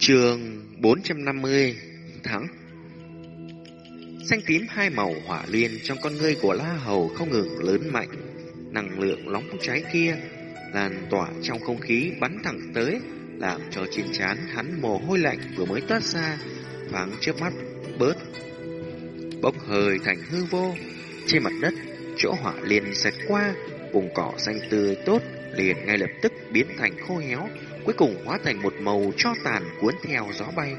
Trường 450 Thắng Xanh tím hai màu hỏa liên trong con ngươi của La Hầu không ngừng lớn mạnh. Năng lượng nóng cháy kia lan tỏa trong không khí bắn thẳng tới, làm cho trên trán hắn mồ hôi lạnh vừa mới toát ra, thoáng trước mắt bớt. Bốc hơi thành hư vô, trên mặt đất, chỗ hỏa liên xẹt qua, vùng cỏ xanh tươi tốt liền ngay lập tức biến thành khô héo, cuối cùng hóa thành một màu cho tàn cuốn theo gió bay.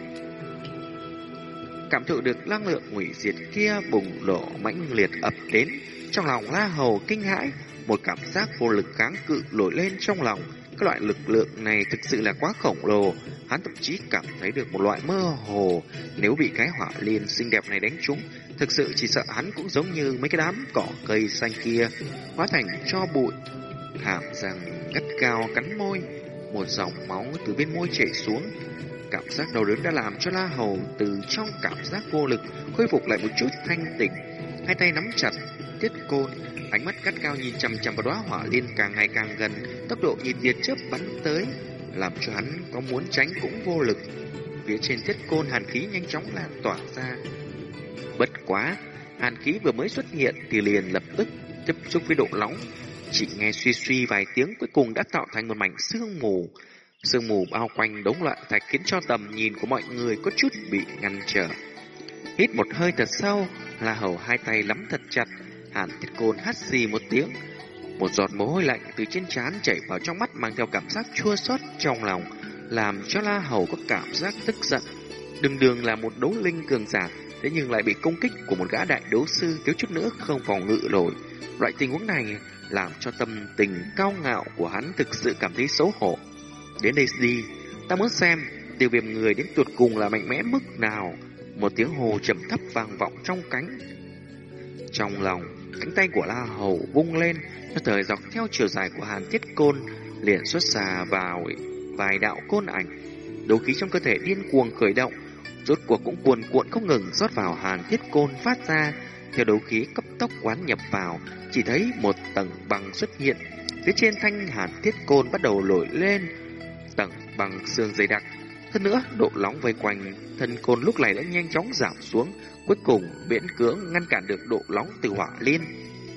Cảm thụ được năng lượng hủy diệt kia bùng nổ mãnh liệt ập đến, trong lòng La Hầu kinh hãi, một cảm giác vô lực kháng cự nổi lên trong lòng. Cái loại lực lượng này thực sự là quá khổng lồ, hắn thậm chí cảm thấy được một loại mơ hồ. Nếu bị cái hỏa liên xinh đẹp này đánh trúng, thực sự chỉ sợ hắn cũng giống như mấy cái đám cỏ cây xanh kia, hóa thành cho bụi. Hàm răng gắt cao cắn môi, một dòng máu từ bên môi chảy xuống. Cảm giác đau đớn đã làm cho La Hầu từ trong cảm giác vô lực khôi phục lại một chút thanh tỉnh. Hai tay nắm chặt tiết côn, ánh mắt cắt cao nhìn chằm chằm vào đóa hỏa liên càng ngày càng gần, tốc độ như tia chớp bắn tới, làm cho hắn có muốn tránh cũng vô lực. Phía trên tiết côn hàn khí nhanh chóng lan tỏa ra. Bất quá, hàn khí vừa mới xuất hiện thì liền lập tức tiếp xúc với độ nóng, chỉ nghe suy suy vài tiếng cuối cùng đã tạo thành một mảnh sương mù. Sương mù bao quanh đống loạn thạch khiến cho tầm nhìn của mọi người có chút bị ngăn trở. Hít một hơi thật sâu, La Hầu hai tay nắm thật chặt, Hàn Thiết Côn hắt xì một tiếng. Một giọt mồ hôi lạnh từ trên trán chảy vào trong mắt mang theo cảm giác chua xót trong lòng, làm cho La Hầu có cảm giác tức giận. đường đường là một đấu linh cường giả, thế nhưng lại bị công kích của một gã đại đấu sư thiếu chút nữa không phòng ngự nổi. Loại tình huống này làm cho tâm tình cao ngạo của hắn thực sự cảm thấy xấu hổ. Đến đây đi, ta muốn xem tiêu viêm người đến tuột cùng là mạnh mẽ mức nào. Một tiếng hồ trầm thấp vang vọng trong cánh. Trong lòng, cánh tay của La Hầu vung lên, nhất thời dọc theo chiều dài của Hàn Thiết Côn, liền xuất xà vào vài đạo côn ảnh. Đấu khí trong cơ thể điên cuồng khởi động, rốt cuộc cũng cuồn cuộn không ngừng rót vào Hàn Thiết Côn phát ra, theo đấu khí cấp tốc quán nhập vào, chỉ thấy một tầng băng xuất hiện. Phía trên thanh hàn thiết côn bắt đầu nổi lên, tầng băng xương dày đặc. Hơn nữa, độ nóng vây quanh thân côn lúc này đã nhanh chóng giảm xuống, cuối cùng miễn cưỡng ngăn cản được độ nóng từ hỏa liên.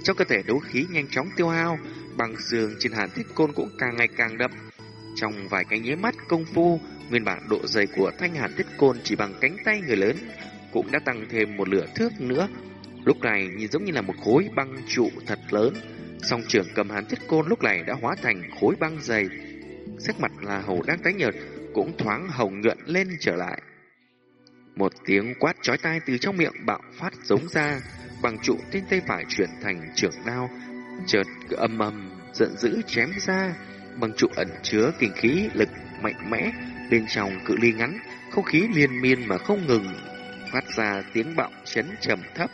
Trong cơ thể đấu khí nhanh chóng tiêu hao, băng xương trên hàn thiết côn cũng càng ngày càng đậm. Trong vài cái nháy mắt công phu, nguyên bản độ dày của thanh hàn thiết côn chỉ bằng cánh tay người lớn cũng đã tăng thêm một lửa thước nữa. Lúc này nhìn giống như là một khối băng trụ thật lớn. Song trưởng cầm hàn thiết côn lúc này đã hóa thành khối băng dày. Sắc mặt là hầu đang tái nhợt, cũng thoáng hồng nhuận lên trở lại. Một tiếng quát chói tai từ trong miệng bạo phát giống ra, bằng trụ trên tay phải chuyển thành trưởng đao, chợt âm âm giận dữ chém ra, bằng trụ ẩn chứa kinh khí lực mạnh mẽ, bên trong cự ly ngắn, không khí liên miên mà không ngừng phát ra tiếng bạo chấn trầm thấp.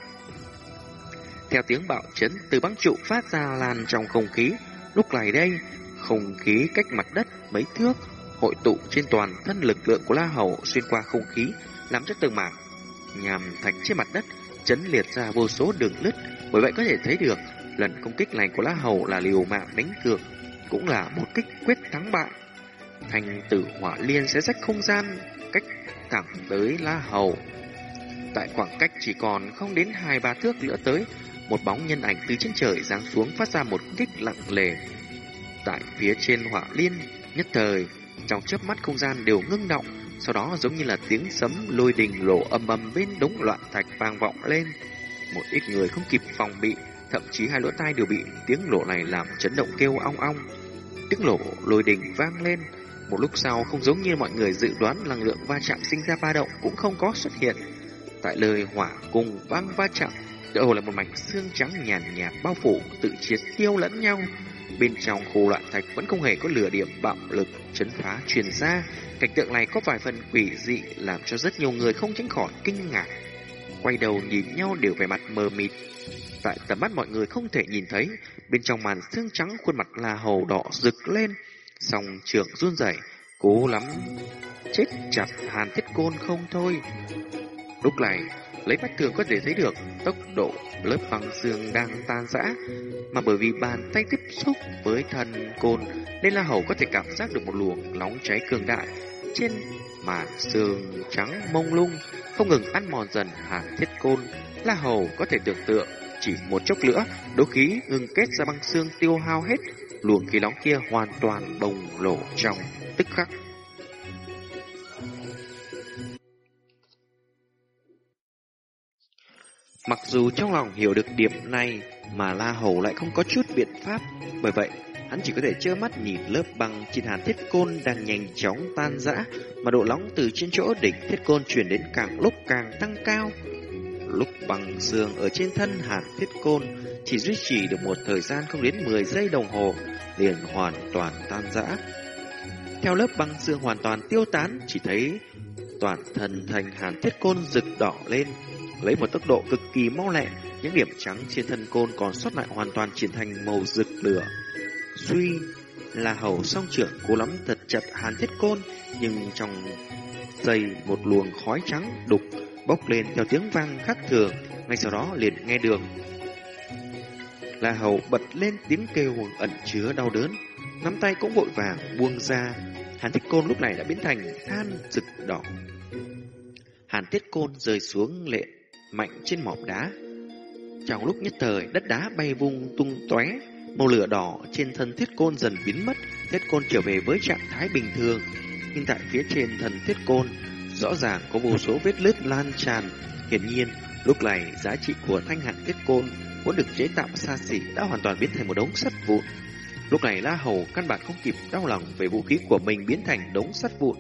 Theo tiếng bạo chấn từ băng trụ phát ra lan trong không khí, lúc này đây, không khí cách mặt đất mấy thước, hội tụ trên toàn thân lực lượng của La Hầu xuyên qua không khí, làm cho từng mảng nhằm thạch trên mặt đất chấn liệt ra vô số đường lứt. Bởi vậy có thể thấy được, lần công kích này của La Hầu là liều mạng đánh cược, cũng là một kích quyết thắng bại. Thành tử hỏa liên sẽ rách không gian cách thẳng tới La Hầu. Tại khoảng cách chỉ còn không đến hai ba thước nữa tới, một bóng nhân ảnh từ trên trời giáng xuống phát ra một kích lặng lề. Tại phía trên hỏa liên, nhất thời, trong chớp mắt không gian đều ngưng động, sau đó giống như là tiếng sấm lôi đình lộ âm âm bên đống loạn thạch vang vọng lên. Một ít người không kịp phòng bị, thậm chí hai lỗ tai đều bị tiếng lộ này làm chấn động kêu ong ong. Tiếng lộ lôi đình vang lên, một lúc sau không giống như mọi người dự đoán năng lượng va chạm sinh ra ba động cũng không có xuất hiện. Tại lời hỏa cùng vang va chạm tựa hồ là một mảnh xương trắng nhàn nhạt, bao phủ tự triệt tiêu lẫn nhau. Bên trong khu loạn thạch vẫn không hề có lửa điểm bạo lực chấn phá truyền ra. Cảnh tượng này có vài phần quỷ dị làm cho rất nhiều người không tránh khỏi kinh ngạc. Quay đầu nhìn nhau đều vẻ mặt mờ mịt. Tại tầm mắt mọi người không thể nhìn thấy, bên trong màn xương trắng khuôn mặt là hầu đỏ rực lên. Song trưởng run rẩy, cố lắm chết chặt hàn thiết côn không thôi. Lúc này, lấy mắt thường có thể thấy được tốc độ lớp băng xương đang tan rã, mà bởi vì bàn tay tiếp xúc với thần côn nên La Hầu có thể cảm giác được một luồng nóng cháy cường đại. trên mà xương trắng mông lung không ngừng ăn mòn dần hàn thiết côn. La Hầu có thể tưởng tượng chỉ một chốc nữa, đố khí ngừng kết ra băng xương tiêu hao hết, luồng khí nóng kia hoàn toàn bùng nổ trong tức khắc. Mặc dù trong lòng hiểu được điểm này mà La Hầu lại không có chút biện pháp, bởi vậy hắn chỉ có thể trơ mắt nhìn lớp băng trên hàn thiết côn đang nhanh chóng tan rã, mà độ nóng từ trên chỗ đỉnh thiết côn chuyển đến càng lúc càng tăng cao. Lúc băng xương ở trên thân hàn thiết côn chỉ duy trì được một thời gian không đến 10 giây đồng hồ, liền hoàn toàn tan rã. Theo lớp băng xương hoàn toàn tiêu tán, chỉ thấy toàn thân thành hàn thiết côn rực đỏ lên, lấy một tốc độ cực kỳ mau lẹ, những điểm trắng trên thân côn còn sót lại hoàn toàn chuyển thành màu rực lửa. Suy là hầu song trưởng cố lắm thật chặt hàn thiết côn, nhưng trong dây một luồng khói trắng đục bốc lên theo tiếng vang khác thường, ngay sau đó liền nghe đường. là hầu bật lên tiếng kêu ẩn chứa đau đớn, nắm tay cũng vội vàng buông ra. Hàn thiết côn lúc này đã biến thành than rực đỏ. Hàn thiết côn rơi xuống lệ mạnh trên mỏm đá. Trong lúc nhất thời, đất đá bay vung tung tóe, màu lửa đỏ trên thân thiết côn dần biến mất, thiết côn trở về với trạng thái bình thường. Nhưng tại phía trên thân thiết côn, rõ ràng có vô số vết lứt lan tràn. Hiển nhiên, lúc này giá trị của thanh hạt thiết côn vốn được chế tạo xa xỉ đã hoàn toàn biến thành một đống sắt vụn. Lúc này La Hầu căn bản không kịp đau lòng về vũ khí của mình biến thành đống sắt vụn.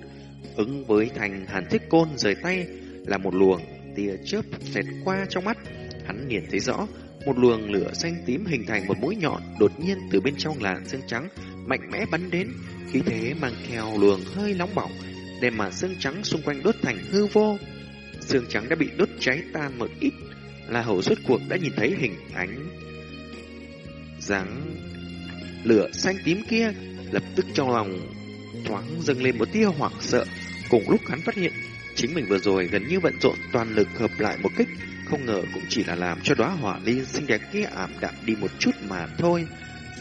Ứng với thành hàn thiết côn rời tay là một luồng tia chớp xẹt qua trong mắt. Hắn liền thấy rõ, một luồng lửa xanh tím hình thành một mũi nhọn đột nhiên từ bên trong làn xương trắng mạnh mẽ bắn đến, khí thế mang theo luồng hơi nóng bỏng, đem mà xương trắng xung quanh đốt thành hư vô. Xương trắng đã bị đốt cháy tan một ít, là hầu suốt cuộc đã nhìn thấy hình ánh dáng lửa xanh tím kia, lập tức trong lòng thoáng dâng lên một tia hoảng sợ. Cùng lúc hắn phát hiện Chính mình vừa rồi gần như vận rộn toàn lực hợp lại một kích, không ngờ cũng chỉ là làm cho đóa hỏa ly xinh đẹp kia ảm đạm đi một chút mà thôi.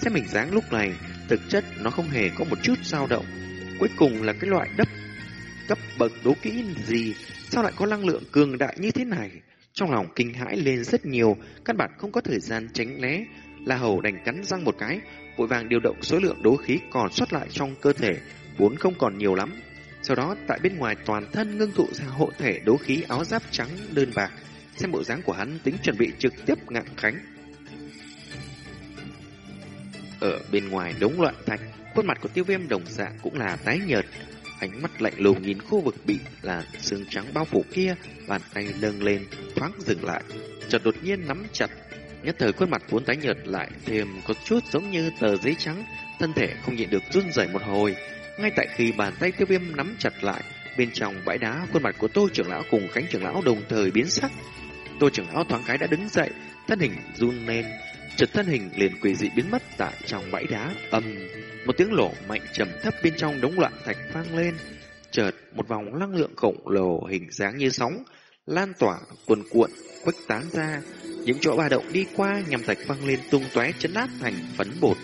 Xem mình dáng lúc này, thực chất nó không hề có một chút dao động. Cuối cùng là cái loại đắp cấp bậc đố kỹ gì, sao lại có năng lượng cường đại như thế này? Trong lòng kinh hãi lên rất nhiều, căn bản không có thời gian tránh né. La Hầu đành cắn răng một cái, vội vàng điều động số lượng đố khí còn sót lại trong cơ thể, vốn không còn nhiều lắm, sau đó tại bên ngoài toàn thân ngưng tụ ra hộ thể đấu khí áo giáp trắng đơn bạc. Xem bộ dáng của hắn tính chuẩn bị trực tiếp ngạn khánh. Ở bên ngoài đống loạn thạch, khuôn mặt của tiêu viêm đồng dạng cũng là tái nhợt. Ánh mắt lạnh lùng nhìn khu vực bị là xương trắng bao phủ kia, bàn tay nâng lên, thoáng dừng lại. Chợt đột nhiên nắm chặt, nhất thời khuôn mặt vốn tái nhợt lại thêm có chút giống như tờ giấy trắng, thân thể không nhịn được run rẩy một hồi. Ngay tại khi bàn tay tiêu viêm nắm chặt lại, bên trong bãi đá, khuôn mặt của Tô trưởng lão cùng Khánh trưởng lão đồng thời biến sắc. Tô trưởng lão thoáng cái đã đứng dậy, thân hình run lên, chợt thân hình liền quỷ dị biến mất tại trong bãi đá. Âm, một tiếng lộ mạnh trầm thấp bên trong đống loạn thạch vang lên. Chợt một vòng năng lượng khổng lồ hình dáng như sóng lan tỏa cuồn cuộn khuếch tán ra, những chỗ ba động đi qua nhằm thạch văng lên tung tóe chấn nát thành phấn bột.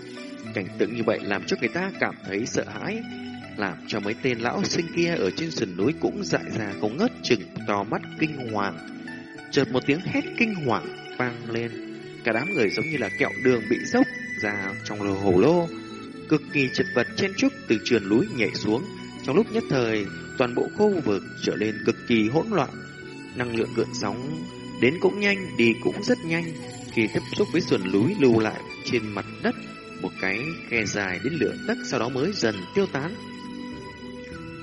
Cảnh tượng như vậy làm cho người ta cảm thấy sợ hãi, làm cho mấy tên lão sinh kia ở trên sườn núi cũng dại ra không ngớt chừng to mắt kinh hoàng. Chợt một tiếng hét kinh hoàng vang lên, cả đám người giống như là kẹo đường bị dốc ra trong lồ hồ lô, cực kỳ chật vật chen chúc từ trườn núi nhảy xuống. Trong lúc nhất thời, toàn bộ khu vực trở nên cực kỳ hỗn loạn, năng lượng gợn sóng đến cũng nhanh, đi cũng rất nhanh. Khi tiếp xúc với sườn núi lưu lại trên mặt đất, một cái khe dài đến lửa đất sau đó mới dần tiêu tán.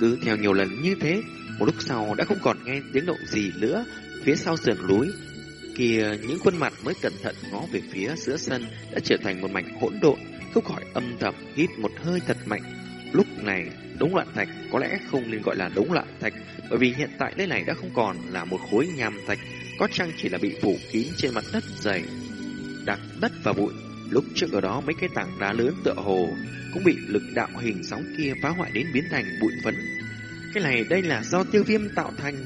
Cứ theo nhiều lần như thế, một lúc sau đã không còn nghe tiếng động gì nữa phía sau sườn núi. Kia những khuôn mặt mới cẩn thận ngó về phía giữa sân đã trở thành một mảnh hỗn độn, không khỏi âm thầm hít một hơi thật mạnh. Lúc này, đống loạn thạch có lẽ không nên gọi là đống loạn thạch, bởi vì hiện tại nơi này đã không còn là một khối nham thạch, có chăng chỉ là bị phủ kín trên mặt đất dày, đặc đất và bụi. Lúc trước ở đó mấy cái tảng đá lớn tựa hồ cũng bị lực đạo hình sóng kia phá hoại đến biến thành bụi phấn. Cái này đây là do tiêu viêm tạo thành,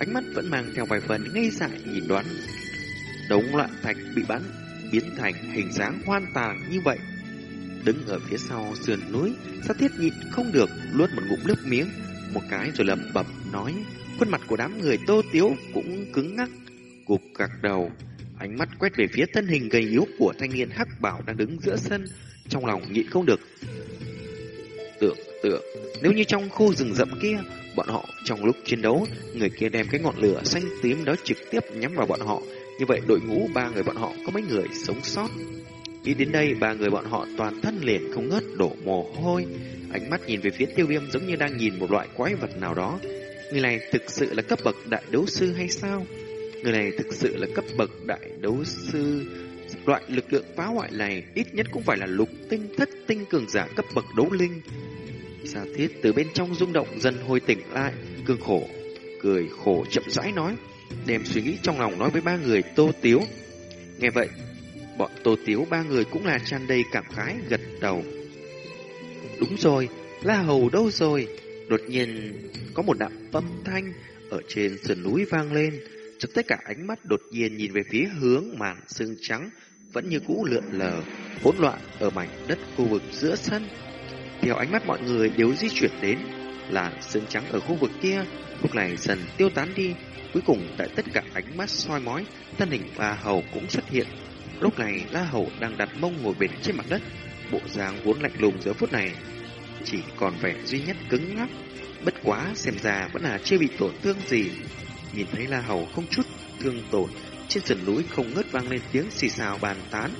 ánh mắt vẫn mang theo vài phần ngây dại nhìn đoán. Đống loạn thạch bị bắn, biến thành hình dáng hoan tàn như vậy. Đứng ở phía sau sườn núi, sát thiết nhịn không được luốt một ngụm nước miếng, một cái rồi lẩm bẩm nói, khuôn mặt của đám người Tô Tiếu cũng cứng ngắc, gục gạc đầu, ánh mắt quét về phía thân hình gầy yếu của thanh niên hắc bảo đang đứng giữa sân, trong lòng nhịn không được. Tưởng tượng, nếu như trong khu rừng rậm kia, bọn họ trong lúc chiến đấu, người kia đem cái ngọn lửa xanh tím đó trực tiếp nhắm vào bọn họ, như vậy đội ngũ ba người bọn họ có mấy người sống sót. Nghĩ đến đây, ba người bọn họ toàn thân liền không ngớt đổ mồ hôi, ánh mắt nhìn về phía tiêu viêm giống như đang nhìn một loại quái vật nào đó. Người này thực sự là cấp bậc đại đấu sư hay sao? Người này thực sự là cấp bậc đại đấu sư. Loại lực lượng phá hoại này ít nhất cũng phải là lục tinh thất tinh cường giả cấp bậc đấu linh. giả thiết từ bên trong rung động dần hồi tỉnh lại, cương khổ, cười khổ chậm rãi nói, đem suy nghĩ trong lòng nói với ba người tô tiếu. Nghe vậy, bọn tô tiếu ba người cũng là tràn đầy cảm khái gật đầu. Đúng rồi, La Hầu đâu rồi? Đột nhiên có một đạo âm thanh ở trên sườn núi vang lên, cho tất cả ánh mắt đột nhiên nhìn về phía hướng màn sương trắng vẫn như cũ lượn lờ, hỗn loạn ở mảnh đất khu vực giữa sân. Theo ánh mắt mọi người đều di chuyển đến, là sương trắng ở khu vực kia lúc này dần tiêu tán đi. Cuối cùng tại tất cả ánh mắt soi mói, thân hình La Hầu cũng xuất hiện. Lúc này La Hầu đang đặt mông ngồi bệt trên mặt đất, bộ dáng vốn lạnh lùng giữa phút này chỉ còn vẻ duy nhất cứng ngắc. Bất quá xem ra vẫn là chưa bị tổn thương gì. Nhìn thấy La Hầu không chút thương tổn, trên sườn núi không ngớt vang lên tiếng xì xào bàn tán.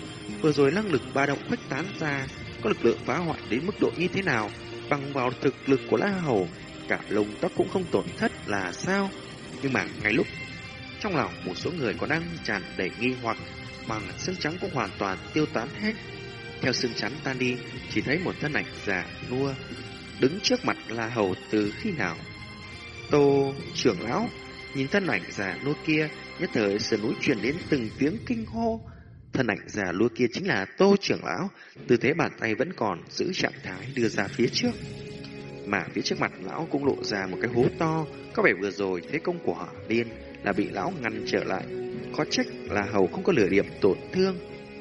Vừa rồi năng lực ba động khuếch tán ra, có lực lượng phá hoại đến mức độ như thế nào? Bằng vào thực lực của La Hầu, cả lông tóc cũng không tổn thất là sao? Nhưng mà ngay lúc trong lòng một số người còn đang tràn đầy nghi hoặc, bằng xương trắng cũng hoàn toàn tiêu tán hết. Theo xương trắng tan đi, chỉ thấy một thân ảnh già nua đứng trước mặt La Hầu từ khi nào. Tô trưởng lão nhìn thân ảnh già nua kia, nhất thời sườn núi truyền đến từng tiếng kinh hô. Thân ảnh già nua kia chính là Tô trưởng lão, tư thế bàn tay vẫn còn giữ trạng thái đưa ra phía trước. Mà phía trước mặt lão cũng lộ ra một cái hố to, có vẻ vừa rồi thế công của họ điên là bị lão ngăn trở lại. Có trách là hầu không có lửa điểm tổn thương.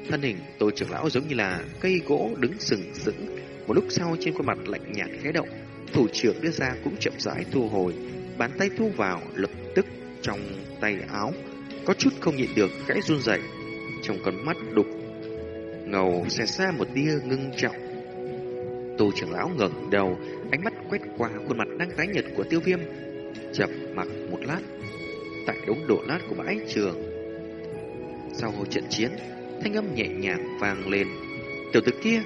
Thân hình Tô trưởng lão giống như là cây gỗ đứng sừng sững. Một lúc sau trên khuôn mặt lạnh nhạt khẽ động, thủ trưởng đưa ra cũng chậm rãi thu hồi, bàn tay thu vào lập tức trong tay áo, có chút không nhịn được khẽ run rẩy. Trong con mắt đục ngầu xẹt xa một tia ngưng trọng. Tô trưởng lão ngẩng đầu, ánh mắt quét qua khuôn mặt đang tái nhợt của Tiêu Viêm, chập mặc một lát tại đống đổ nát của bãi trường. Sau trận chiến, thanh âm nhẹ nhàng vang lên. Tiểu tử kia,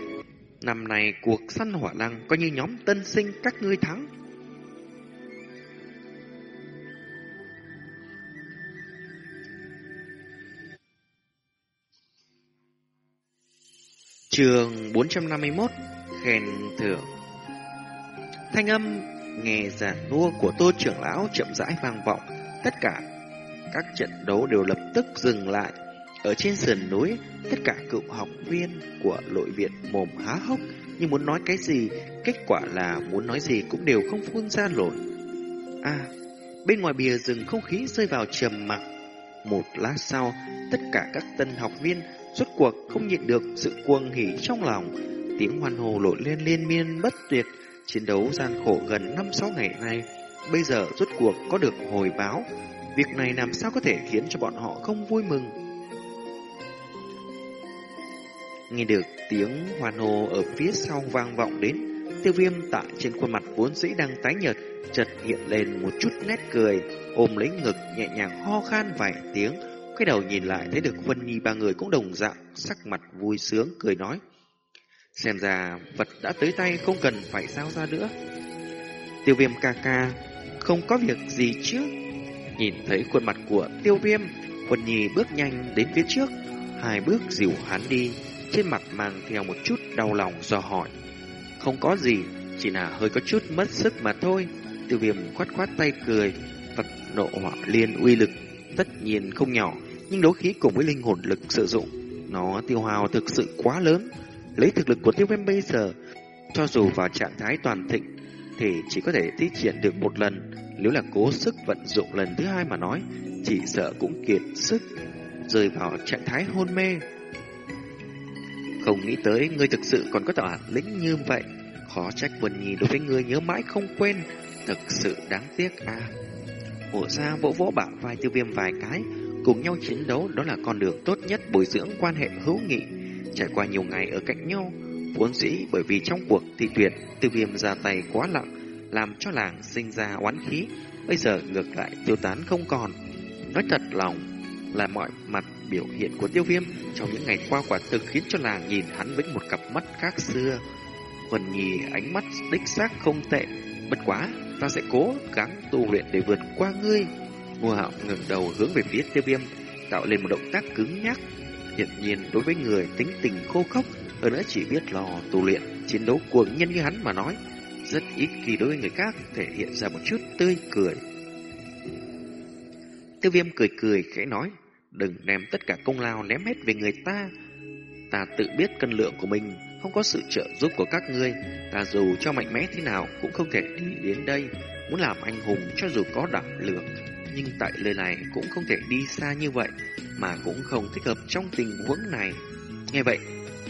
năm nay cuộc săn hỏa lăng coi như nhóm tân sinh các ngươi thắng. Trường 451 Khen thưởng. Thanh âm, nghe giản nua của tô trưởng lão chậm rãi vang vọng. Tất cả các trận đấu đều lập tức dừng lại. Ở trên sườn núi, Tất cả cựu học viên của nội viện mồm há hốc Nhưng muốn nói cái gì. Kết quả là muốn nói gì cũng đều không phun ra nổi. À Bên ngoài bìa rừng không khí rơi vào trầm mặc. Một lát sau, Tất cả các tân học viên Suốt cuộc không nhịn được sự cuồng hỉ trong lòng, Tiếng hoan hồ lội lên liên miên bất tuyệt, Chiến đấu gian khổ gần 5-6 ngày nay. Bây giờ rốt cuộc có được hồi báo, Việc này làm sao có thể khiến cho bọn họ không vui mừng? Nghe được tiếng hoan hồ ở phía sau vang vọng đến, Tiêu viêm tại trên khuôn mặt vốn dĩ đang tái nhợt, Chợt hiện lên một chút nét cười, Ôm lấy ngực nhẹ nhàng ho khan vài tiếng Quay đầu nhìn lại thấy được Vân Nhi ba người cũng đồng dạng, Sắc mặt vui sướng, cười nói. Xem ra vật đã tới tay không cần phải giao ra nữa. Tiêu viêm ca ca, Không có việc gì chứ? Nhìn thấy khuôn mặt của tiêu viêm, Vân Nhi bước nhanh đến phía trước. Hai bước dìu hắn đi, Trên mặt mang theo một chút đau lòng do hỏi. Không có gì, Chỉ là hơi có chút mất sức mà thôi. Tiêu viêm khoát khoát tay cười, Vật nộ hỏa liên uy lực Tất nhiên không nhỏ. Nhưng đấu khí cùng với linh hồn lực sử dụng. Nó tiêu hao thực sự quá lớn Lấy thực lực của tiêu viêm bây giờ Cho dù vào trạng thái toàn thịnh Thì chỉ có thể tiết triển được một lần. Nếu là cố sức vận dụng lần thứ hai mà nói Chỉ sợ cũng kiệt sức Rơi vào trạng thái hôn mê. Không nghĩ tới Ngươi thực sự còn có tỏa lĩnh như vậy. Khó trách Vân Nhi đối với ngươi nhớ mãi không quên. Thực sự đáng tiếc à. Hổ ra vỗ vỗ bả vai tiêu viêm vài cái, cùng nhau chiến đấu đó là con đường tốt nhất bồi dưỡng quan hệ hữu nghị. Trải qua nhiều ngày ở cạnh nhau, vốn dĩ bởi vì trong cuộc thi tuyển, tiêu viêm ra tay quá lặng, làm cho làng sinh ra oán khí, bây giờ ngược lại tiêu tán không còn. Nói thật lòng là mọi mặt biểu hiện của tiêu viêm trong những ngày qua quả thực khiến cho làng nhìn hắn với một cặp mắt khác xưa. Vân nhì ánh mắt đích xác không tệ, bất quá ta sẽ cố gắng tu luyện để vượt qua ngươi. Ngô Hạo ngẩng đầu hướng về phía Tiêu Viêm, tạo lên một động tác cứng nhắc. Hiển nhiên đối với người tính tình khô khốc, hơn nữa chỉ biết lò tu luyện, chiến đấu cuồng nhân như hắn mà nói, rất ít khi đối với người khác thể hiện ra một chút tươi cười. Tiêu Viêm cười cười khẽ nói, đừng đem tất cả công lao ném hết về người ta. Ta tự biết cân lượng của mình, không có sự trợ giúp của các ngươi, ta dù cho mạnh mẽ thế nào cũng không thể đi đến đây. Muốn làm anh hùng cho dù có đảm lượng, nhưng tại nơi này cũng không thể đi xa như vậy, mà cũng không thích hợp trong tình huống này. Nghe vậy,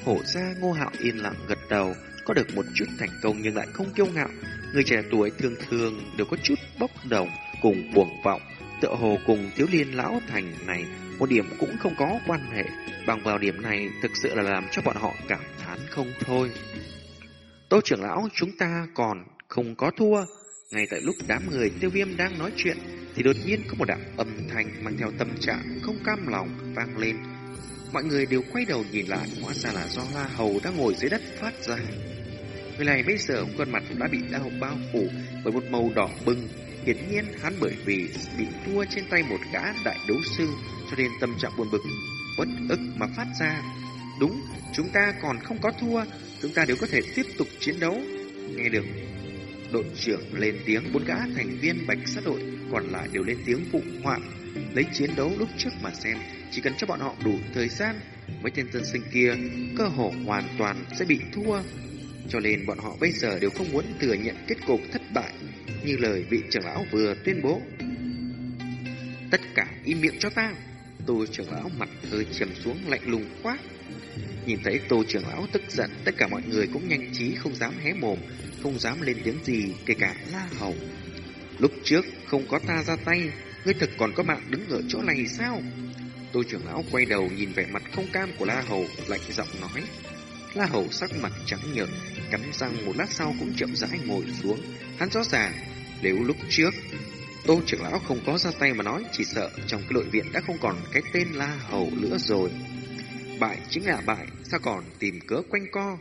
hổ ra ngô hạo yên lặng gật đầu, có được một chút thành công nhưng lại không kiêu ngạo. Người trẻ tuổi thường thường đều có chút bốc đồng cùng cuồng vọng, tựa hồ cùng thiếu liên lão thành này một điểm cũng không có quan hệ. Bằng vào điểm này thực sự là làm cho bọn họ cảm thán không thôi. Tô trưởng lão chúng ta còn không có thua. Ngay tại lúc đám người tiêu viêm đang nói chuyện thì đột nhiên có một đạo âm thanh mang theo tâm trạng không cam lòng vang lên. Mọi người đều quay đầu nhìn lại, hóa ra là do La Hầu đang ngồi dưới đất phát ra. Người này bây giờ khuôn mặt đã bị đau bao phủ bởi một màu đỏ bừng. Hiển nhiên hắn bởi vì bị thua trên tay một gã đại đấu sư cho nên tâm trạng buồn bực, bất ức mà phát ra. Đúng, chúng ta còn không có thua, chúng ta đều có thể tiếp tục chiến đấu. Nghe được đội trưởng lên tiếng bốn gã thành viên bạch sát đội, còn lại đều lên tiếng phụ họa. Lấy chiến đấu lúc trước mà xem, chỉ cần cho bọn họ đủ thời gian, mấy tên tân sinh kia cơ hồ hoàn toàn sẽ bị thua. Cho nên bọn họ bây giờ đều không muốn thừa nhận kết cục thất bại, như lời vị trưởng lão vừa tuyên bố. Tất cả im miệng cho ta tô trưởng lão mặt hơi trầm xuống lạnh lùng quát nhìn thấy tô trưởng lão tức giận tất cả mọi người cũng nhanh trí không dám hé mồm không dám lên tiếng gì, kể cả La Hầu. Lúc trước không có ta ra tay, ngươi thực còn có mạng đứng ở chỗ này sao? Tô trưởng lão quay đầu nhìn vẻ mặt không cam của La Hầu, lạnh giọng nói. La Hầu sắc mặt trắng nhợt, cắn răng một lát sau cũng chậm rãi ngồi xuống. Hắn rõ ràng, nếu lúc trước Tô trưởng lão không có ra tay mà nói, chỉ sợ trong cái đội viện đã không còn cái tên La Hầu nữa rồi. Bại chính là bại, sao còn tìm cớ quanh co?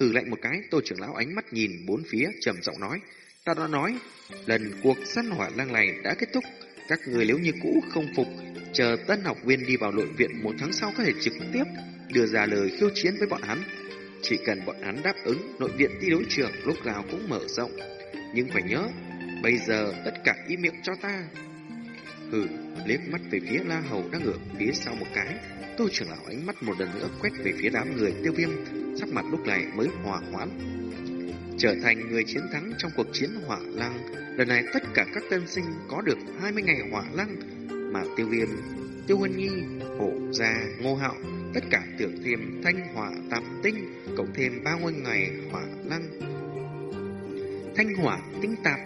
Hừ lạnh một cái, tô trưởng lão ánh mắt nhìn bốn phía, trầm giọng nói. Ta đã nói, lần cuộc săn hỏa lang này đã kết thúc. Các người nếu như cũ không phục, chờ tân học viên đi vào nội viện một tháng sau có thể trực tiếp đưa ra lời khiêu chiến với bọn hắn. Chỉ cần bọn hắn đáp ứng, nội viện thi đấu trường lúc nào cũng mở rộng. Nhưng phải nhớ, bây giờ tất cả im miệng cho ta. Hừ, liếc mắt về phía La Hầu đang ở phía sau một cái. Tô trưởng lão ánh mắt một lần nữa quét về phía đám người tiêu viêm, sắc mặt lúc này mới hòa hoãn. Trở thành người chiến thắng trong cuộc chiến hỏa lăng, lần này tất cả các tân sinh có được 20 ngày hỏa lăng, mà tiêu viêm, tiêu huân nhi, hổ gia, ngô hạo, tất cả tưởng thêm thanh hỏa tam tinh, cộng thêm 30 ngày hỏa lăng. Thanh hỏa tinh tạp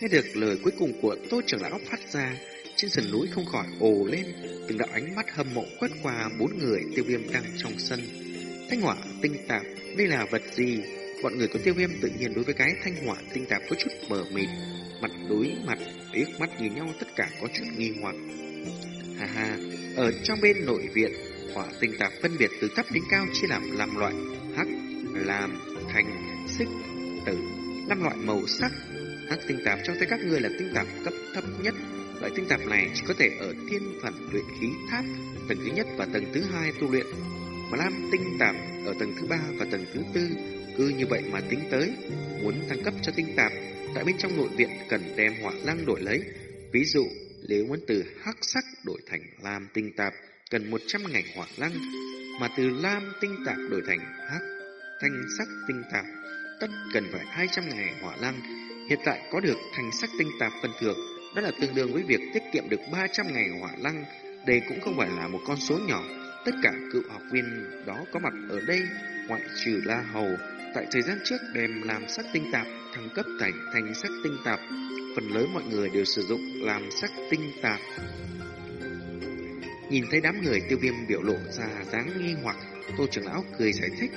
Nghe được lời cuối cùng của Tô trưởng lão phát ra, trên sườn núi không khỏi ồ lên, từng đạo ánh mắt hâm mộ quét qua bốn người tiêu viêm đang trong sân. Thanh hỏa tinh tạp, đây là vật gì? Bọn người có tiêu viêm tự nhiên đối với cái thanh hỏa tinh tạp có chút mờ mịt, mặt đối mặt, ước mắt nhìn nhau tất cả có chút nghi hoặc. Hà hà, ở trong bên nội viện, hỏa tinh tạp phân biệt từ thấp đến cao chia làm năm loại, hắc, lam, thanh, xích, tử, năm loại màu sắc. Hắc tinh tạp trong tay các ngươi là tinh tạp cấp thấp nhất, loại tinh tạp này chỉ có thể ở thiên phần luyện khí tháp tầng thứ nhất và tầng thứ hai tu luyện. Mà Lam tinh tạp ở tầng thứ ba và tầng thứ tư cứ như vậy mà tính tới. Muốn thăng cấp cho tinh tạp, tại bên trong nội viện cần đem hỏa lăng đổi lấy. Ví dụ, nếu muốn từ hắc sắc đổi thành lam tinh tạp, cần 100 ngày hỏa lăng. Mà từ lam tinh tạp đổi thành hắc, thanh sắc tinh tạp, tất cần phải 200 ngày hỏa lăng. Hiện tại có được thanh sắc tinh tạp phần thưởng đó là tương đương với việc tiết kiệm được 300 ngày hỏa lăng đây cũng không phải là một con số nhỏ Tất cả cựu học viên đó có mặt ở đây, ngoại trừ La Hầu, tại thời gian trước đem làm sắc tinh tạp thăng cấp thành thành sắc tinh tạp, phần lớn mọi người đều sử dụng làm sắc tinh tạp. Nhìn thấy đám người tiêu viêm biểu lộ ra dáng nghi hoặc, Tô trưởng lão cười giải thích.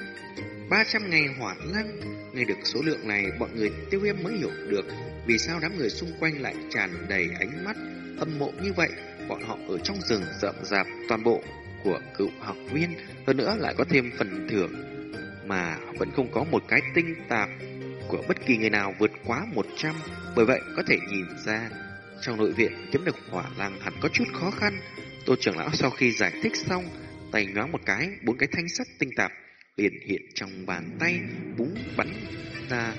300 ngày hỏa lăng, nghe được số lượng này bọn người tiêu viêm mới hiểu được vì sao đám người xung quanh lại tràn đầy ánh mắt âm mộ như vậy. Bọn họ ở trong rừng rậm rạp toàn bộ của cựu học viên, hơn nữa lại có thêm phần thưởng mà vẫn không có một cái tinh tạp của bất kỳ người nào vượt quá 100, bởi vậy có thể nhìn ra trong nội viện kiếm được hỏa lăng hẳn có chút khó khăn. Tô trưởng lão sau khi giải thích xong, tay nhoáng một cái, bốn cái thanh sắt tinh tạp liền hiện trong bàn tay, búng bắn ra.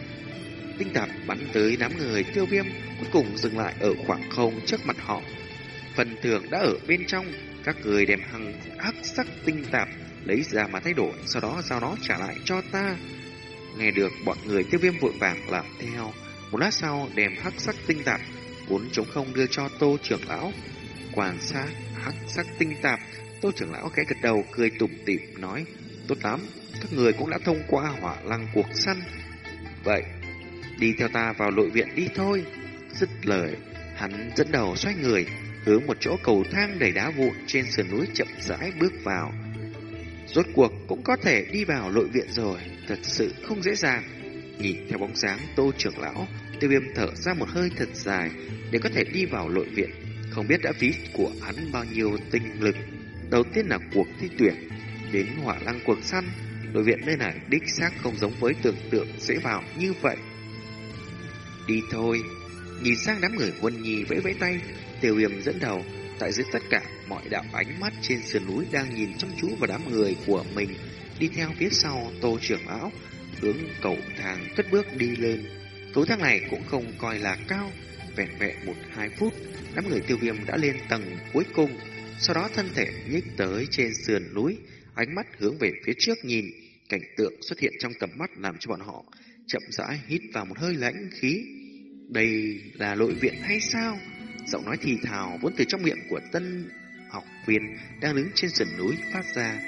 Tinh tạp bắn tới đám người tiêu viêm, cuối cùng dừng lại ở khoảng không trước mặt họ. Phần thưởng đã ở bên trong, các người đem hăng hắc sắc tinh tạp lấy ra mà thay đổi, sau đó giao nó trả lại cho ta. Nghe được bọn người tiêu viêm vội vàng làm theo, một lát sau đem hắc sắc tinh tạp cuốn chống không đưa cho tô trưởng lão. Quan sát hắc sắc tinh tạp, tô trưởng lão khẽ gật đầu cười tủm tỉm nói, tốt lắm, các người cũng đã thông qua hỏa lăng cuộc săn. Vậy, đi theo ta vào nội viện đi thôi. Dứt lời, hắn dẫn đầu xoay người, hướng một chỗ cầu thang đầy đá vụn trên sườn núi chậm rãi bước vào. Rốt cuộc cũng có thể đi vào nội viện rồi, thật sự không dễ dàng. Nhìn theo bóng dáng tô trưởng lão, tiêu viêm thở ra một hơi thật dài để có thể đi vào nội viện. Không biết đã phí của hắn bao nhiêu tinh lực. Đầu tiên là cuộc thi tuyển, đến hỏa lăng cuộc săn, nội viện nơi này đích xác không giống với tưởng tượng dễ vào như vậy. Đi thôi, nhìn sang đám người quân nhi vẫy vẫy tay, tiêu viêm dẫn đầu, tại dưới tất cả mọi đạo ánh mắt trên sườn núi đang nhìn chăm chú vào đám người của mình, đi theo phía sau tô trưởng lão, hướng cầu thang cất bước đi lên. Cầu thang này cũng không coi là cao, vẹn vẹn một hai phút, đám người tiêu viêm đã lên tầng cuối cùng, sau đó thân thể nhích tới trên sườn núi, ánh mắt hướng về phía trước nhìn, cảnh tượng xuất hiện trong tầm mắt làm cho bọn họ chậm rãi hít vào một hơi lãnh khí. Đây là nội viện hay sao? Giọng nói thì thào vốn từ trong miệng của tân học viên đang đứng trên sườn núi phát ra.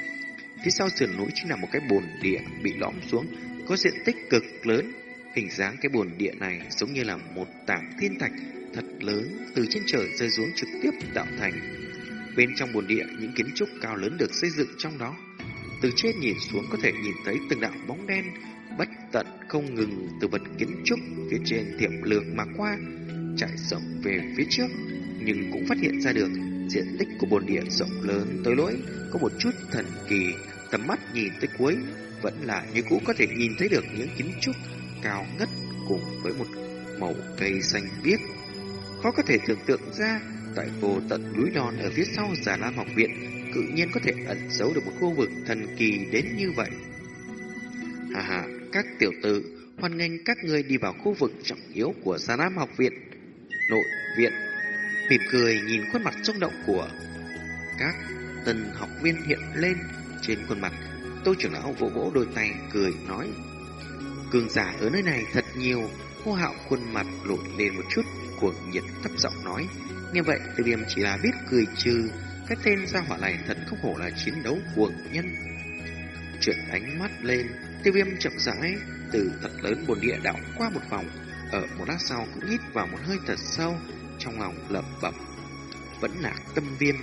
Phía sau sườn núi chính là một cái bồn địa bị lõm xuống, có diện tích cực lớn. Hình dáng cái bồn địa này giống như là một tảng thiên thạch thật lớn từ trên trời rơi xuống trực tiếp tạo thành. Bên trong bồn địa, những kiến trúc cao lớn được xây dựng trong đó. Từ trên nhìn xuống có thể nhìn thấy từng đạo bóng đen bất tận không ngừng từ vật kiến trúc phía trên tiệm lược mà qua, trải rộng về phía trước, nhưng cũng phát hiện ra được diện tích của bồn địa rộng lớn tới lỗi có một chút thần kỳ, tầm mắt nhìn tới cuối vẫn là như cũ có thể nhìn thấy được những kiến trúc cao ngất cùng với một màu cây xanh biếc. Khó có thể tưởng tượng ra tại vô tận núi non ở phía sau Già Lam học viện cự nhiên có thể ẩn giấu được một khu vực thần kỳ đến như vậy. Hà hà, các tiểu tử, hoan nghênh các ngươi đi vào khu vực trọng yếu của Già Lam học viện. Nội viện, mỉm cười nhìn khuôn mặt rung động của các tân học viên hiện lên trên khuôn mặt. Tô trưởng lão vỗ vỗ đôi tay, cười nói. Cường giả ở nơi này thật nhiều, hô hạo khuôn mặt lộn lên một chút, cuồng nhiệt thấp giọng nói như vậy, tiêu viêm chỉ là biết cười trừ, cái tên gia hỏa này thật không hổ là chiến đấu cuồng nhân. Chuyển ánh mắt lên, tiêu viêm chậm rãi, từ thật lớn bồn địa đảo qua một vòng, ở một lát sau cũng hít vào một hơi thật sâu, trong lòng lẩm bẩm. Vẫn là tâm viêm,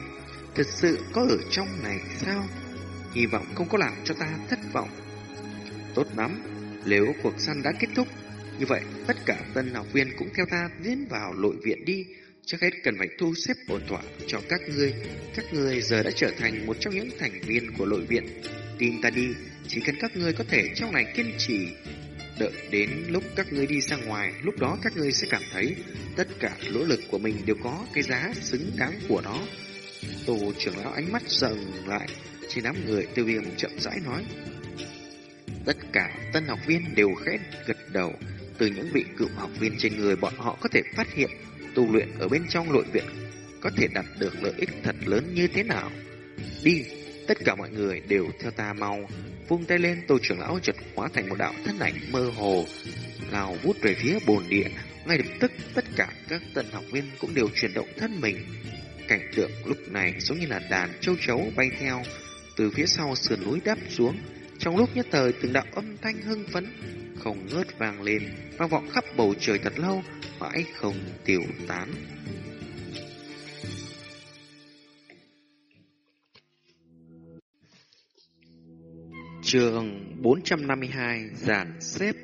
thật sự có ở trong này sao? Hy vọng không có làm cho ta thất vọng. Tốt lắm, nếu cuộc săn đã kết thúc, như vậy tất cả tân học viên cũng theo ta tiến vào nội viện đi. Trước hết cần phải thu xếp ổn thỏa cho các ngươi. Các ngươi giờ đã trở thành một trong những thành viên của nội viện. Tin ta đi, chỉ cần các ngươi có thể trong này kiên trì. Đợi đến lúc các ngươi đi ra ngoài, lúc đó các ngươi sẽ cảm thấy tất cả nỗ lực của mình đều có cái giá xứng đáng của nó. Tổ trưởng lão ánh mắt dần lại trên đám người tiêu viêm chậm rãi nói. Tất cả tân học viên đều khẽ gật đầu. Từ những vị cựu học viên trên người bọn họ có thể phát hiện tu luyện ở bên trong nội viện có thể đạt được lợi ích thật lớn như thế nào. Đi, tất cả mọi người đều theo ta mau. Vung tay lên, tô trưởng lão chợt hóa thành một đạo thân ảnh mơ hồ, lao vút về phía bồn địa. Ngay lập tức, tất cả các tân học viên cũng đều chuyển động thân mình. Cảnh tượng lúc này giống như là đàn châu chấu bay theo, từ phía sau sườn núi đáp xuống, trong lúc nhất thời từng đạo âm thanh hưng phấn không ngớt vang lên, vang vọng khắp bầu trời thật lâu, mãi không tiêu tán. Trường 452 dàn xếp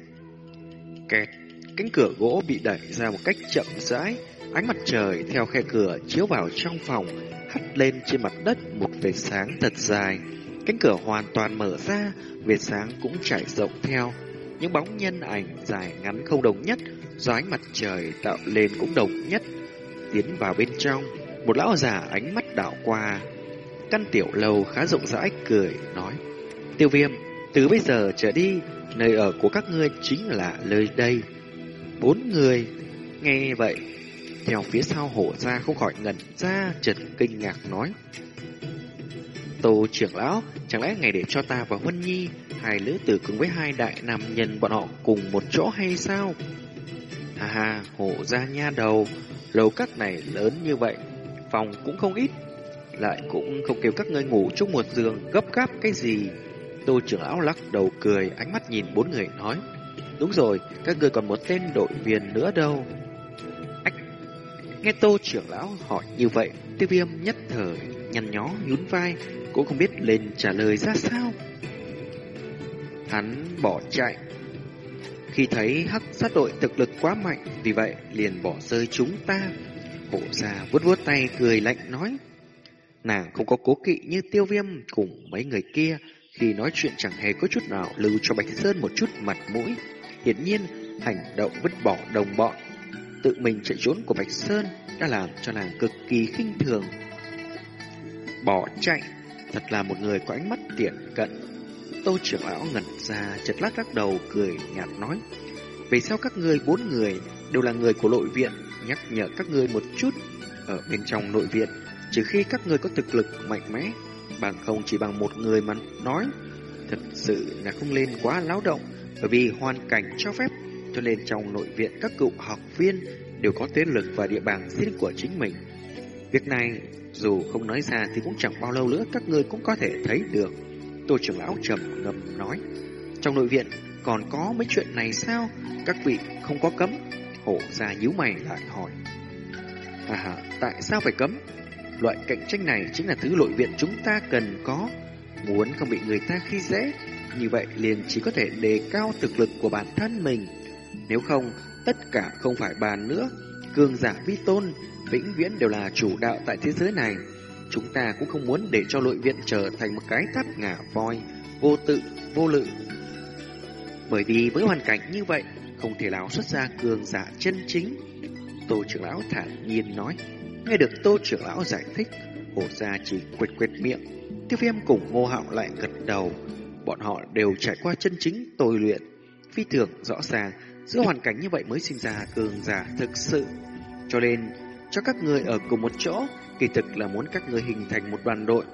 Kẹt Cánh cửa gỗ bị đẩy ra một cách chậm rãi Ánh mặt trời theo khe cửa chiếu vào trong phòng Hắt lên trên mặt đất một vệt sáng thật dài Cánh cửa hoàn toàn mở ra Vệt sáng cũng trải rộng theo Những bóng nhân ảnh dài ngắn không đồng nhất Do ánh mặt trời tạo lên cũng đồng nhất Tiến vào bên trong Một lão già ánh mắt đảo qua Căn tiểu lầu khá rộng rãi cười nói Tiêu viêm, từ bây giờ trở đi, nơi ở của các ngươi chính là nơi đây. Bốn người, nghe vậy, theo phía sau hổ ra không khỏi ngẩn ra, chợt kinh ngạc nói. Tô trưởng lão, chẳng lẽ ngày để cho ta và Huân Nhi, hai lứa tử cùng với hai đại nam nhân bọn họ cùng một chỗ hay sao? Hà hà, hổ ra nha đầu, lầu cắt này lớn như vậy, phòng cũng không ít, lại cũng không kêu các ngươi ngủ chung một giường gấp gáp cái gì. Tô trưởng lão lắc đầu cười, ánh mắt nhìn bốn người nói. Đúng rồi, các ngươi còn một tên đội viên nữa đâu. Ách! Nghe tô trưởng lão hỏi như vậy, tiêu viêm nhất thời, nhăn nhó, nhún vai, cũng không biết lên trả lời ra sao. Hắn bỏ chạy. Khi thấy hắc sát đội thực lực quá mạnh, vì vậy liền bỏ rơi chúng ta. Hổ già vuốt vuốt tay cười lạnh nói. Nàng không có cố kỵ như tiêu viêm cùng mấy người kia, khi nói chuyện chẳng hề có chút nào lưu cho Bạch Sơn một chút mặt mũi. Hiển nhiên, hành động vứt bỏ đồng bọn, tự mình chạy trốn của Bạch Sơn đã làm cho nàng cực kỳ khinh thường. Bỏ chạy, thật là một người có ánh mắt tiện cận. Tô trưởng lão ngẩn ra, chật lắc lắc đầu, cười nhạt nói. Vì sao các ngươi bốn người đều là người của nội viện, nhắc nhở các ngươi một chút ở bên trong nội viện, trừ khi các ngươi có thực lực mạnh mẽ, bằng không chỉ bằng một người mà nói. Thật sự là không lên quá láo động, bởi vì hoàn cảnh cho phép, cho nên trong nội viện các cựu học viên đều có thế lực và địa bàn riêng của chính mình. Việc này, dù không nói ra thì cũng chẳng bao lâu nữa các ngươi cũng có thể thấy được. Tô trưởng lão trầm ngâm nói, trong nội viện còn có mấy chuyện này sao? Các vị không có cấm. Hổ ra nhíu mày lại hỏi. À, tại sao phải cấm? Loại cạnh tranh này chính là thứ nội viện chúng ta cần có. Muốn không bị người ta khi dễ, như vậy liền chỉ có thể đề cao thực lực của bản thân mình. Nếu không, tất cả không phải bàn nữa. Cường giả vi tôn, vĩnh viễn đều là chủ đạo tại thế giới này. Chúng ta cũng không muốn để cho nội viện trở thành một cái tháp ngả voi, vô tự, vô lự. Bởi vì với hoàn cảnh như vậy, không thể nào xuất ra cường giả chân chính. Tô trưởng lão thản nhiên nói. Nghe được Tô trưởng lão giải thích, hổ gia chỉ quệt quệt miệng. Tiêu viêm cùng ngô hạo lại gật đầu. Bọn họ đều trải qua chân chính tôi luyện. Phi thường rõ ràng, giữa hoàn cảnh như vậy mới sinh ra cường giả thực sự. Cho nên, cho các người ở cùng một chỗ, kỳ thực là muốn các người hình thành một đoàn đội.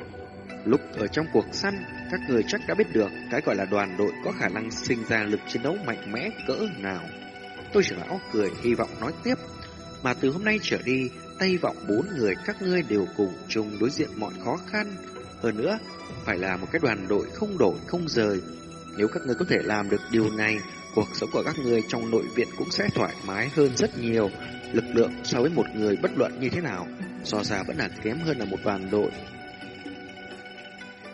Lúc ở trong cuộc săn, các người chắc đã biết được cái gọi là đoàn đội có khả năng sinh ra lực chiến đấu mạnh mẽ cỡ nào. Tôi trưởng lão cười hy vọng nói tiếp, mà từ hôm nay trở đi, Tây vọng bốn người các ngươi đều cùng chung đối diện mọi khó khăn. Hơn nữa, phải là một cái đoàn đội không đổi không rời. Nếu các ngươi có thể làm được điều này, cuộc sống của các người trong nội viện cũng sẽ thoải mái hơn rất nhiều. Lực lượng so với một người bất luận như thế nào, so ra vẫn là kém hơn là một đoàn đội.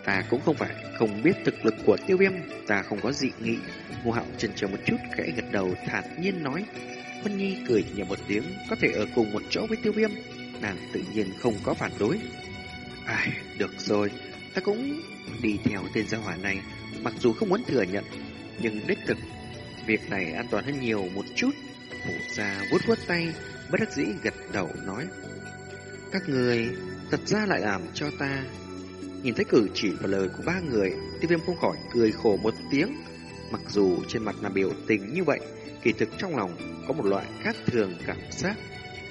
Ta cũng không phải không biết thực lực của tiêu viêm, ta không có dị nghị. Ngô Hạo chần chờ một chút khẽ gật đầu thản nhiên nói. Vân Nhi cười nhẹ một tiếng, có thể ở cùng một chỗ với tiêu viêm. Nàng tự nhiên không có phản đối. Ai, được rồi, ta cũng đi theo tên gia hỏa này, mặc dù không muốn thừa nhận, nhưng đích thực, việc này an toàn hơn nhiều một chút. Hổ ra vuốt vuốt tay, bất đắc dĩ gật đầu nói. Các người thật ra lại làm cho ta Nhìn thấy cử chỉ và lời của ba người, tiêu viêm không khỏi cười khổ một tiếng. Mặc dù trên mặt là biểu tình như vậy, kỳ thực trong lòng có một loại khác thường cảm giác.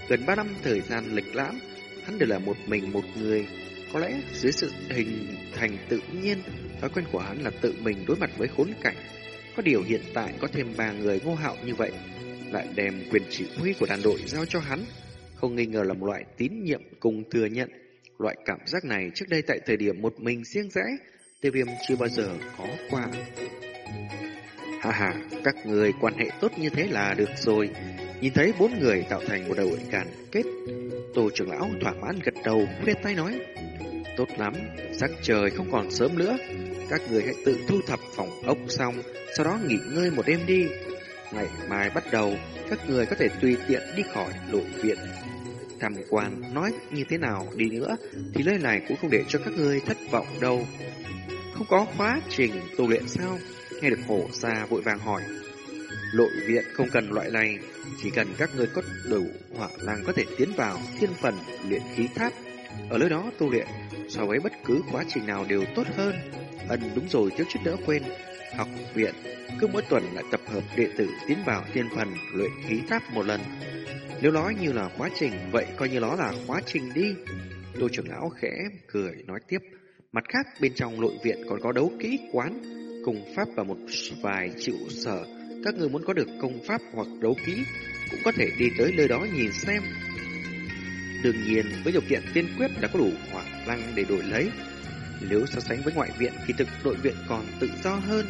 Gần ba năm thời gian lịch lãm, hắn đều là một mình một người. Có lẽ dưới sự hình thành tự nhiên, thói quen của hắn là tự mình đối mặt với khốn cảnh. Có điều hiện tại có thêm ba người vô hạo như vậy, lại đem quyền chỉ huy của đàn đội giao cho hắn. Không nghi ngờ là một loại tín nhiệm cùng thừa nhận Loại cảm giác này trước đây tại thời điểm một mình riêng rẽ, tiêu viêm chưa bao giờ có qua. Hà hà, các người quan hệ tốt như thế là được rồi. Nhìn thấy bốn người tạo thành một đội càn kết, tổ trưởng lão thỏa mãn gật đầu, khoe tay nói. Tốt lắm, sắc trời không còn sớm nữa. Các người hãy tự thu thập phòng ốc xong, sau đó nghỉ ngơi một đêm đi. Ngày mai bắt đầu, các người có thể tùy tiện đi khỏi nội viện. Tham quan nói như thế nào đi nữa, thì nơi này cũng không để cho các người thất vọng đâu. Không có khóa trình tu luyện sao? Nghe được hổ xa vội vàng hỏi. Nội viện không cần loại này, chỉ cần các người có đủ hỏa lang có thể tiến vào thiên phần luyện khí tháp. Ở nơi đó tu luyện so với bất cứ quá trình nào đều tốt hơn. Ân đúng rồi thiếu chút nữa quên. Học viện cứ mỗi tuần lại tập hợp đệ tử tiến vào tiên phần luyện khí tháp một lần. Nếu nói như là quá trình, vậy coi như nó là quá trình đi. Tô trưởng lão khẽ cười nói tiếp. Mặt khác bên trong nội viện còn có đấu kỹ quán, cùng pháp và một vài trụ sở. Các người muốn có được công pháp hoặc đấu kỹ cũng có thể đi tới nơi đó nhìn xem. Đương nhiên với điều kiện tiên quyết đã có đủ hỏa lăng để đổi lấy. Nếu so sánh với ngoại viện thì thực nội viện còn tự do hơn.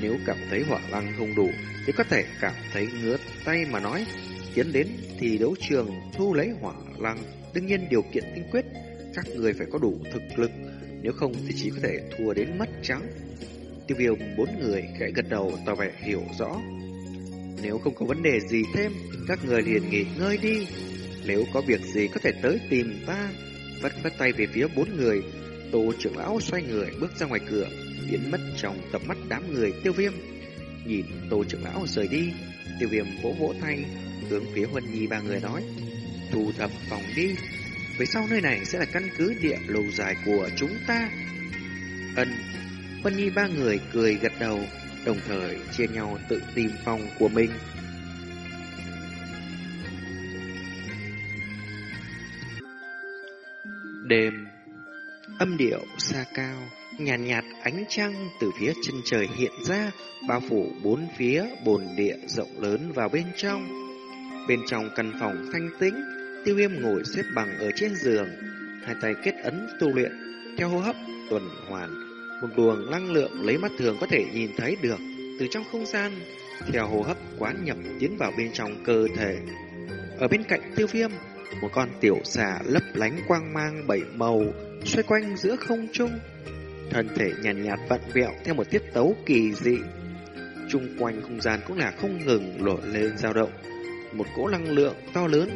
Nếu cảm thấy hỏa lăng không đủ thì có thể cảm thấy ngứa tay mà nói. Tiến đến thì đấu trường thu lấy hỏa lăng. Đương nhiên điều kiện tiên quyết các người phải có đủ thực lực. Nếu không thì chỉ có thể thua đến mất trắng. Tiêu viêm bốn người khẽ gật đầu tỏ vẻ hiểu rõ. Nếu không có vấn đề gì thêm, các người liền nghỉ ngơi đi. Nếu có việc gì có thể tới tìm ta. Vất vất tay về phía bốn người, Tô trưởng lão xoay người bước ra ngoài cửa, biến mất trong tầm mắt đám người tiêu viêm. Nhìn Tô trưởng lão rời đi, tiêu viêm vỗ vỗ tay, hướng phía Huân Nhi ba người nói. Thu thập phòng đi, về sau nơi này sẽ là căn cứ địa lâu dài của chúng ta. Ân, Huân Nhi ba người cười gật đầu, đồng thời chia nhau tự tìm phòng của mình. Đêm Âm điệu xa cao, nhàn nhạt, nhạt ánh trăng từ phía chân trời hiện ra, bao phủ bốn phía bồn địa rộng lớn vào bên trong. Bên trong căn phòng thanh tĩnh, tiêu viêm ngồi xếp bằng ở trên giường, hai tay kết ấn tu luyện, theo hô hấp tuần hoàn. Một luồng năng lượng lấy mắt thường có thể nhìn thấy được từ trong không gian, theo hô hấp quán nhập tiến vào bên trong cơ thể. Ở bên cạnh tiêu viêm, một con tiểu xà lấp lánh quang mang bảy màu xoay quanh giữa không trung. Thân thể nhàn nhạt, nhạt vặn vẹo theo một tiết tấu kỳ dị. Trung quanh không gian cũng là không ngừng nổi lên dao động. Một cỗ năng lượng to lớn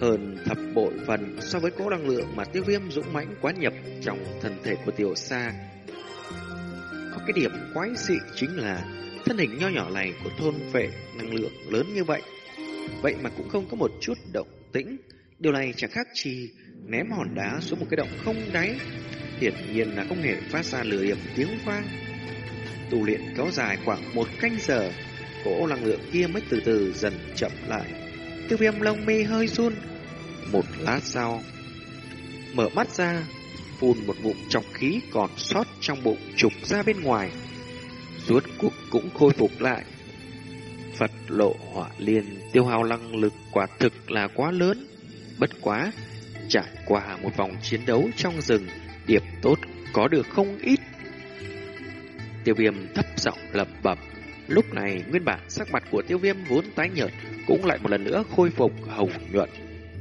hơn thập bội phần so với cỗ năng lượng mà tiêu viêm dũng mãnh quán nhập trong thân thể của tiểu sa. Có cái điểm quái dị chính là thân hình nho nhỏ này của thôn vệ năng lượng lớn như vậy. Vậy mà cũng không có một chút động tĩnh. Điều này chẳng khác chi ném hòn đá xuống một cái động không đáy. Hiển nhiên là không hề phát ra lửa hiểm tiếng vang. Tu luyện kéo dài khoảng một canh giờ, cỗ năng lượng kia mới từ từ dần chậm lại. Tiêu viêm lông mi hơi run. Một lát sau, mở mắt ra, phun một ngụm trọng khí còn sót trong bụng trục ra bên ngoài. Rốt cuộc cũng khôi phục lại. Phật lộ hỏa liên tiêu hao năng lực quả thực là quá lớn. Bất quá, trải qua một vòng chiến đấu trong rừng, điểm tốt có được không ít. Tiêu viêm thấp giọng lẩm bẩm. Lúc này, nguyên bản sắc mặt của tiêu viêm vốn tái nhợt cũng lại một lần nữa khôi phục hồng nhuận.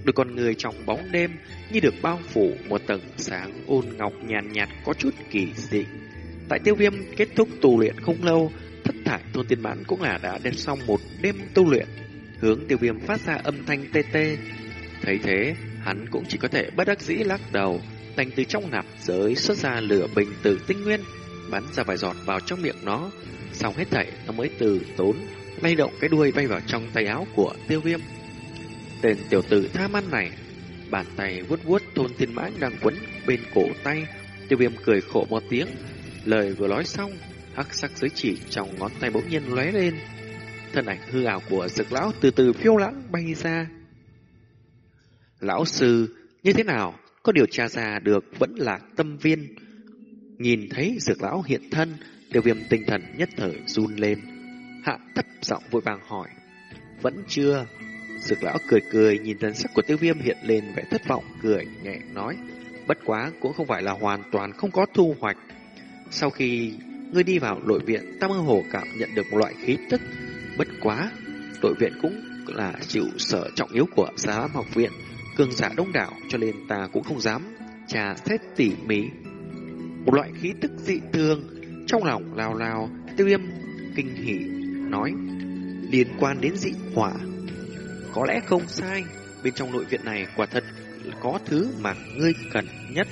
Được con người trong bóng đêm như được bao phủ một tầng sáng ôn ngọc nhàn nhạt, có chút kỳ dị. Tại tiêu viêm kết thúc tu luyện không lâu, thải thôn tiên bản cũng là đã đem xong một đêm tu luyện. Hướng tiêu viêm phát ra âm thanh tê tê. Thấy thế, hắn cũng chỉ có thể bất đắc dĩ lắc đầu, thành từ trong nạp giới xuất ra lửa bình từ tinh nguyên, bắn ra vài giọt vào trong miệng nó. Xong hết thảy nó mới từ tốn, lay động cái đuôi bay vào trong tay áo của tiêu viêm. Tên tiểu tử tham ăn này, bàn tay vuốt vuốt thôn tiên mãn đang quấn bên cổ tay, tiêu viêm cười khổ một tiếng, lời vừa nói xong, hắc sắc giới chỉ trong ngón tay bỗng nhiên lóe lên. Thân ảnh hư ảo của dực lão từ từ phiêu lãng bay ra. Lão sư, như thế nào? Có điều tra ra được vẫn là tâm viên. Nhìn thấy dược lão hiện thân, tiêu viêm tinh thần nhất thời run lên. Hạ thấp giọng vội vàng hỏi. Vẫn chưa. Dược lão cười cười nhìn thân sắc của tiêu viêm hiện lên vẻ thất vọng, cười nhẹ nói. Bất quá cũng không phải là hoàn toàn không có thu hoạch. Sau khi ngươi đi vào nội viện, ta mơ hồ cảm nhận được một loại khí tức. Bất quá, nội viện cũng là chịu sở trọng yếu của giá học viện, cường giả đông đảo cho nên ta cũng không dám trà xét tỉ mỉ. Một loại khí tức dị thường trong lòng lao lao, tiêu viêm kinh hỉ nói liên quan đến dị hỏa. Có lẽ không sai, bên trong nội viện này quả thật có thứ mà ngươi cần nhất.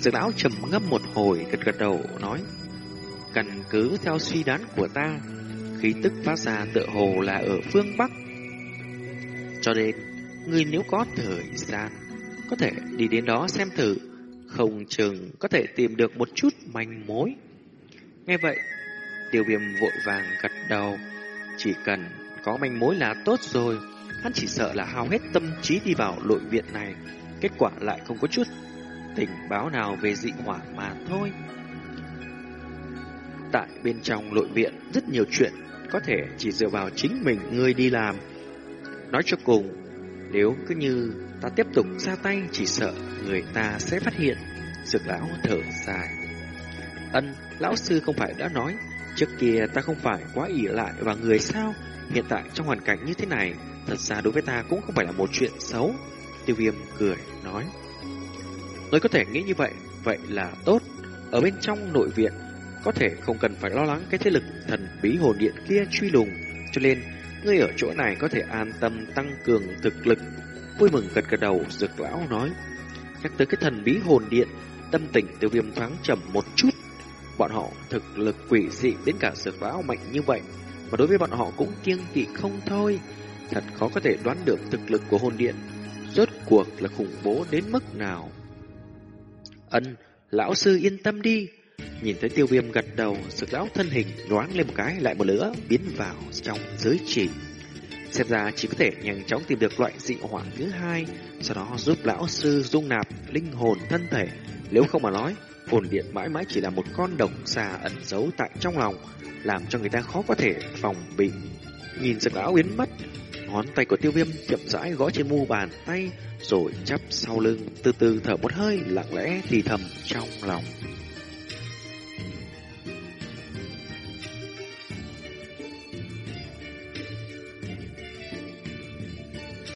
Dược lão trầm ngâm một hồi gật gật đầu nói Căn cứ theo suy đoán của ta, Khí tức phát ra tựa hồ là ở phương Bắc. Cho nên người nếu có thời gian, Có thể đi đến đó xem thử, Không chừng có thể tìm được một chút manh mối. Nghe vậy, Tiêu viêm vội vàng gật đầu. Chỉ cần có manh mối là tốt rồi, Hắn chỉ sợ là hao hết tâm trí đi vào nội viện này, Kết quả lại không có chút tình báo nào về dị hỏa mà thôi. Tại bên trong nội viện rất nhiều chuyện có thể chỉ dựa vào chính mình người đi làm. Nói cho cùng, nếu cứ như ta tiếp tục ra tay chỉ sợ người ta sẽ phát hiện. Dược lão thở dài. Ân, lão sư không phải đã nói, trước kia ta không phải quá ỷ lại vào người sao? Hiện tại trong hoàn cảnh như thế này, thật ra đối với ta cũng không phải là một chuyện xấu. Tiêu viêm cười, nói. Ngươi có thể nghĩ như vậy, vậy là tốt. Ở bên trong nội viện, có thể không cần phải lo lắng cái thế lực thần bí hồn điện kia truy lùng. Cho nên, ngươi ở chỗ này có thể an tâm tăng cường thực lực. Vui mừng gật gật đầu, dược lão nói. Nhắc tới cái thần bí hồn điện, tâm tình tiêu viêm thoáng trầm một chút. Bọn họ thực lực quỷ dị đến cả dược lão mạnh như vậy. Mà đối với bọn họ cũng kiêng kỵ không thôi. Thật khó có thể đoán được thực lực của hồn điện. Rốt cuộc là khủng bố đến mức nào. Ân, lão sư yên tâm đi. Nhìn thấy tiêu viêm gật đầu, sực lão thân hình đoán lên một cái lại một lửa biến vào trong giới chỉ. Xem ra chỉ có thể nhanh chóng tìm được loại dị hỏa thứ hai, sau đó giúp lão sư dung nạp linh hồn thân thể. Nếu không mà nói, hồn điện mãi mãi chỉ là một con độc xà ẩn giấu tại trong lòng, làm cho người ta khó có thể phòng bị. Nhìn sực lão biến mất, ngón tay của tiêu viêm chậm rãi gõ trên mu bàn tay, rồi chắp sau lưng, từ từ thở một hơi lặng lẽ thì thầm trong lòng.